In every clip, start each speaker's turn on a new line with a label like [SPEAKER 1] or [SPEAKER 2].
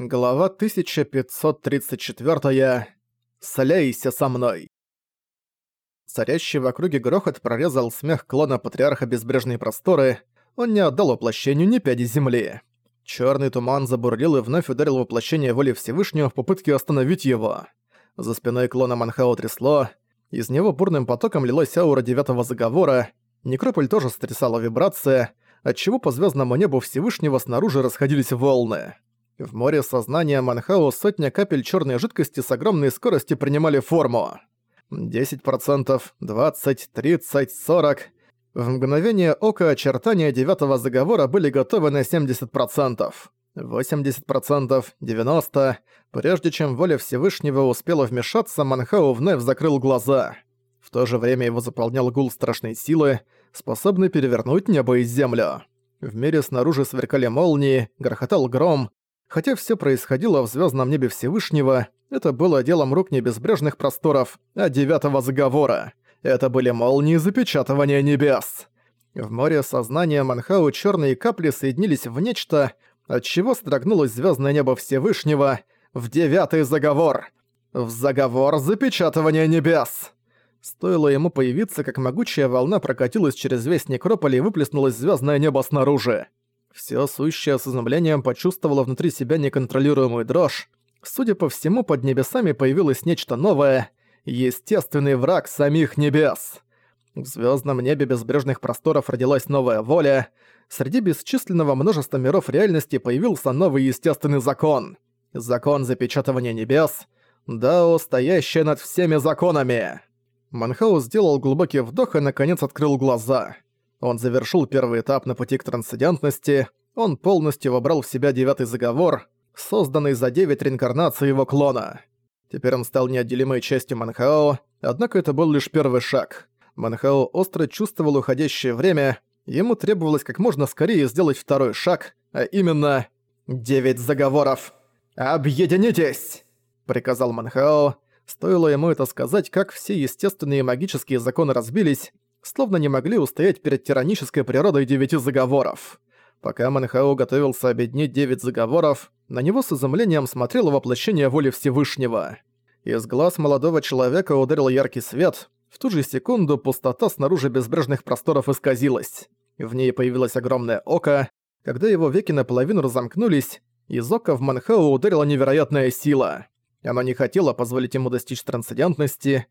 [SPEAKER 1] Глава 1534. «Слейся со мной!» Царящий в округе грохот прорезал смех клона Патриарха Безбрежные Просторы. Он не отдал воплощению ни пяди земли. Черный туман забурлил и вновь ударил воплощение воли Всевышнего в попытке остановить его. За спиной клона Манхао трясло. Из него бурным потоком лилась аура Девятого Заговора. Некрополь тоже стрясала вибрация, отчего по звездному небу Всевышнего снаружи расходились волны. В море сознания Манхао сотня капель черной жидкости с огромной скоростью принимали форму. 10%, 20, 30, 40. В мгновение ока очертания девятого заговора были готовы на 70%. 80%, 90%. Прежде чем воля Всевышнего успела вмешаться, Манхао вновь закрыл глаза. В то же время его заполнял гул страшной силы, способный перевернуть небо и землю. В мире снаружи сверкали молнии, грохотал гром, Хотя все происходило в звездном небе Всевышнего, это было делом рук не безбрежных просторов, а девятого заговора. Это были молнии запечатывания небес. В море сознания Манхау черные капли соединились в нечто, от чего строгнулось звездное небо Всевышнего в девятый заговор. В заговор запечатывания небес. Стоило ему появиться, как могучая волна прокатилась через весь некрополь и выплеснулось звездное небо снаружи. Всё сущее с изумлением почувствовало внутри себя неконтролируемую дрожь. Судя по всему, под небесами появилось нечто новое — естественный враг самих небес. В звёздном небе безбрежных просторов родилась новая воля. Среди бесчисленного множества миров реальности появился новый естественный закон. Закон запечатывания небес. Дао, стоящее над всеми законами. Манхаус сделал глубокий вдох и, наконец, открыл глаза — он завершил первый этап на пути к трансцендентности, он полностью вобрал в себя девятый заговор, созданный за девять реинкарнаций его клона. Теперь он стал неотделимой частью Манхао, однако это был лишь первый шаг. Манхао остро чувствовал уходящее время, ему требовалось как можно скорее сделать второй шаг, а именно «Девять заговоров! Объединитесь!» — приказал Манхао. Стоило ему это сказать, как все естественные магические законы разбились, словно не могли устоять перед тиранической природой девяти заговоров. Пока Манхао готовился объединить девять заговоров, на него с изумлением смотрело воплощение воли Всевышнего. Из глаз молодого человека ударил яркий свет, в ту же секунду пустота снаружи безбрежных просторов исказилась. В ней появилось огромное око, когда его веки наполовину разомкнулись, из ока в Манхао ударила невероятная сила. Оно не хотело позволить ему достичь трансцендентности,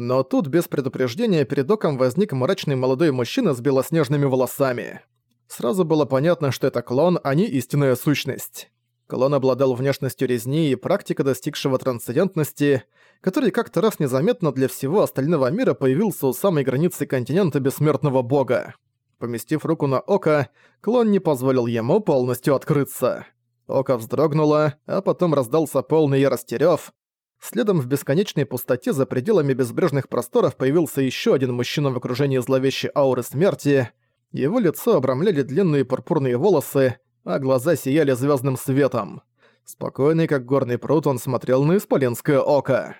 [SPEAKER 1] но тут без предупреждения перед оком возник мрачный молодой мужчина с белоснежными волосами. Сразу было понятно, что это клон, а не истинная сущность. Клон обладал внешностью резни и практика достигшего трансцендентности, который как-то раз незаметно для всего остального мира появился у самой границы континента бессмертного бога. Поместив руку на око, клон не позволил ему полностью открыться. Око вздрогнуло, а потом раздался полный ярости рёв, Следом в бесконечной пустоте за пределами безбрежных просторов появился еще один мужчина в окружении зловещей ауры смерти. Его лицо обрамляли длинные пурпурные волосы, а глаза сияли звездным светом. Спокойный, как горный пруд, он смотрел на исполинское око.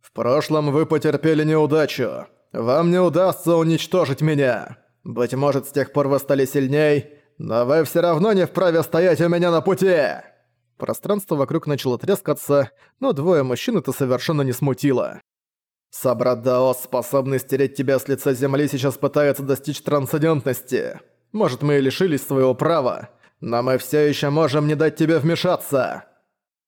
[SPEAKER 1] «В прошлом вы потерпели неудачу. Вам не удастся уничтожить меня. Быть может, с тех пор вы стали сильней, но вы все равно не вправе стоять у меня на пути!» Пространство вокруг начало трескаться, но двое мужчин это совершенно не смутило. «Собрат Даос, способный стереть тебя с лица земли, сейчас пытается достичь трансцендентности. Может, мы и лишились своего права, но мы все еще можем не дать тебе вмешаться!»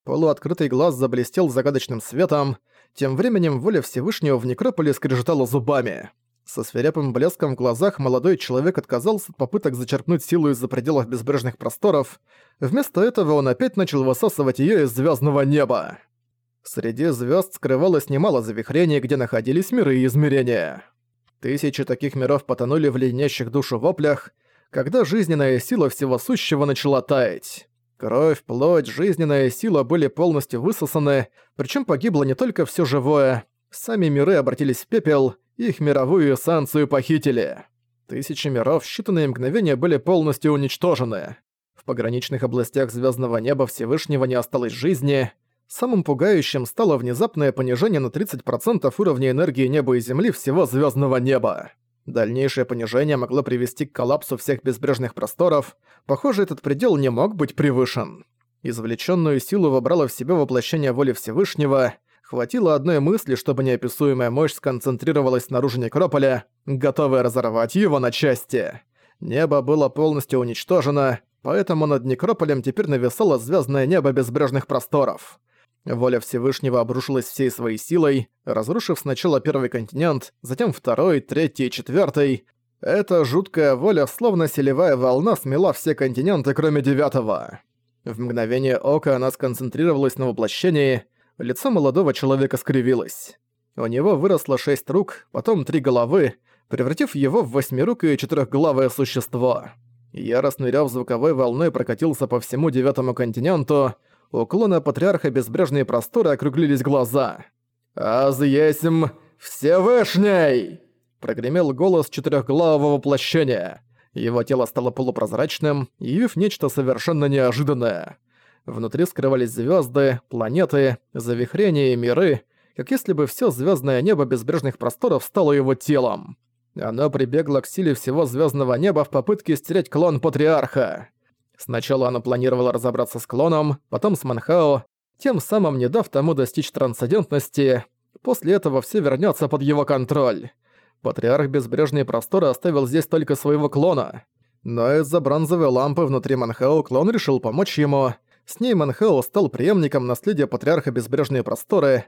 [SPEAKER 1] Полуоткрытый глаз заблестел загадочным светом, тем временем воля Всевышнего в Некрополе скрежетала зубами. Со свирепым блеском в глазах молодой человек отказался от попыток зачерпнуть силу из-за пределов безбрежных просторов. Вместо этого он опять начал высасывать её из звёздного неба. Среди звёзд скрывалось немало завихрений, где находились миры и измерения. Тысячи таких миров потонули в леденящих душу воплях, когда жизненная сила всего сущего начала таять. Кровь, плоть, жизненная сила были полностью высосаны, причем погибло не только все живое, сами миры обратились в пепел, их мировую эссенцию похитили. Тысячи миров в считанные мгновения были полностью уничтожены. В пограничных областях звездного неба Всевышнего не осталось жизни. Самым пугающим стало внезапное понижение на 30% уровня энергии неба и земли всего звездного неба. Дальнейшее понижение могло привести к коллапсу всех безбрежных просторов. Похоже, этот предел не мог быть превышен. Извлеченную силу вобрала в себя воплощение воли Всевышнего. Хватило одной мысли, чтобы неописуемая мощь сконцентрировалась снаружи некрополя, готовая разорвать его на части. Небо было полностью уничтожено, поэтому над некрополем теперь нависало звездное небо безбрежных просторов. Воля Всевышнего обрушилась всей своей силой, разрушив сначала первый континент, затем второй, третий и четвертый. Эта жуткая воля, словно селевая волна, смела все континенты, кроме девятого. В мгновение ока она сконцентрировалась на воплощении, лицо молодого человека скривилось. У него выросло шесть рук, потом три головы, превратив его в восьмирукое четырехглавое существо. Яростный рёв звуковой волной прокатился по всему девятому континенту, у клона Патриарха Безбрежные Просторы округлились глаза. «Аз есмь Всевышний!» Прогремел голос четырехглавого воплощения. Его тело стало полупрозрачным, явив нечто совершенно неожиданное. Внутри скрывались звезды, планеты, завихрения и миры, как если бы все звездное небо безбрежных просторов стало его телом. Оно прибегло к силе всего звездного неба в попытке стереть клон Патриарха. Сначала оно планировало разобраться с клоном, потом с Манхао, тем самым не дав тому достичь трансцендентности. После этого все вернется под его контроль. Патриарх Безбрежные Просторы оставил здесь только своего клона. Но из-за бронзовой лампы внутри Манхао клон решил помочь ему. С ней Манхао стал преемником наследия Патриарха Безбрежные Просторы.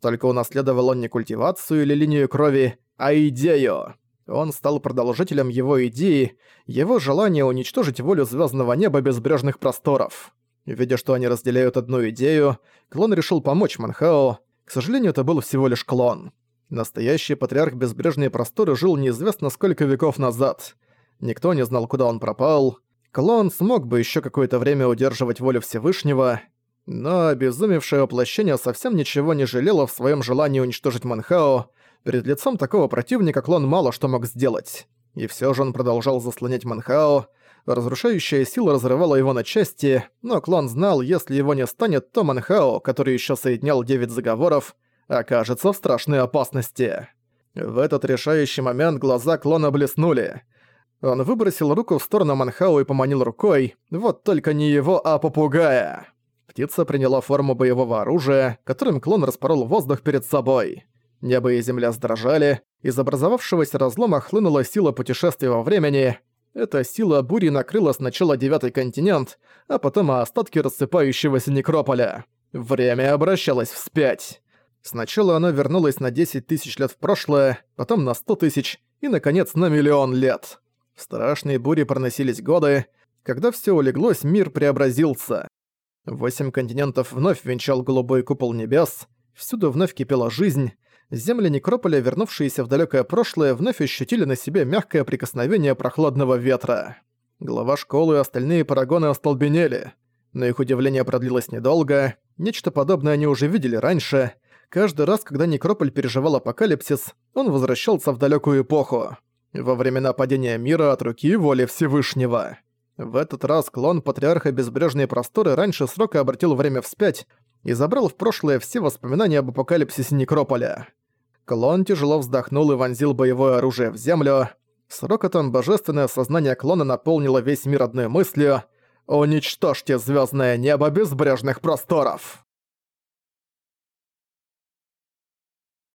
[SPEAKER 1] Только унаследовал он не культивацию или линию крови, а идею. Он стал продолжителем его идеи, его желания уничтожить волю звездного неба безбрежных просторов. Видя, что они разделяют одну идею, клон решил помочь Манхао. К сожалению, это был всего лишь клон. Настоящий патриарх Безбрежные Просторы жил неизвестно сколько веков назад. Никто не знал, куда он пропал. Клон смог бы еще какое-то время удерживать волю Всевышнего, но обезумевшее воплощение совсем ничего не жалело в своем желании уничтожить Манхао. Перед лицом такого противника клон мало что мог сделать. И все же он продолжал заслонять Манхао. Разрушающая сила разрывала его на части, но клон знал, если его не станет, то Манхао, который еще соединял девять заговоров, окажется в страшной опасности. В этот решающий момент глаза клона блеснули. Он выбросил руку в сторону Манхау и поманил рукой, вот только не его, а попугая. Птица приняла форму боевого оружия, которым клон распорол воздух перед собой. Небо и земля сдрожали, из образовавшегося разлома хлынула сила путешествия во времени. Эта сила бури накрыла сначала девятый континент, а потом остатки рассыпающегося некрополя. Время обращалось вспять. Сначала она вернулась на 10 тысяч лет в прошлое, потом на 100 тысяч и, наконец, на миллион лет. Страшные бури проносились годы. Когда все улеглось, мир преобразился. Восемь континентов вновь венчал голубой купол небес, всюду вновь кипела жизнь, земли Некрополя, вернувшиеся в далекое прошлое, вновь ощутили на себе мягкое прикосновение прохладного ветра. Глава школы и остальные парагоны остолбенели. Но их удивление продлилось недолго, нечто подобное они уже видели раньше — Каждый раз, когда Некрополь переживал апокалипсис, он возвращался в далекую эпоху. Во времена падения мира от руки воли Всевышнего. В этот раз клон Патриарха Безбрежные Просторы раньше срока обратил время вспять и забрал в прошлое все воспоминания об апокалипсисе Некрополя. Клон тяжело вздохнул и вонзил боевое оружие в землю. С рокотом божественное сознание клона наполнило весь мир одной мыслью «Уничтожьте звездное небо безбрежных просторов!»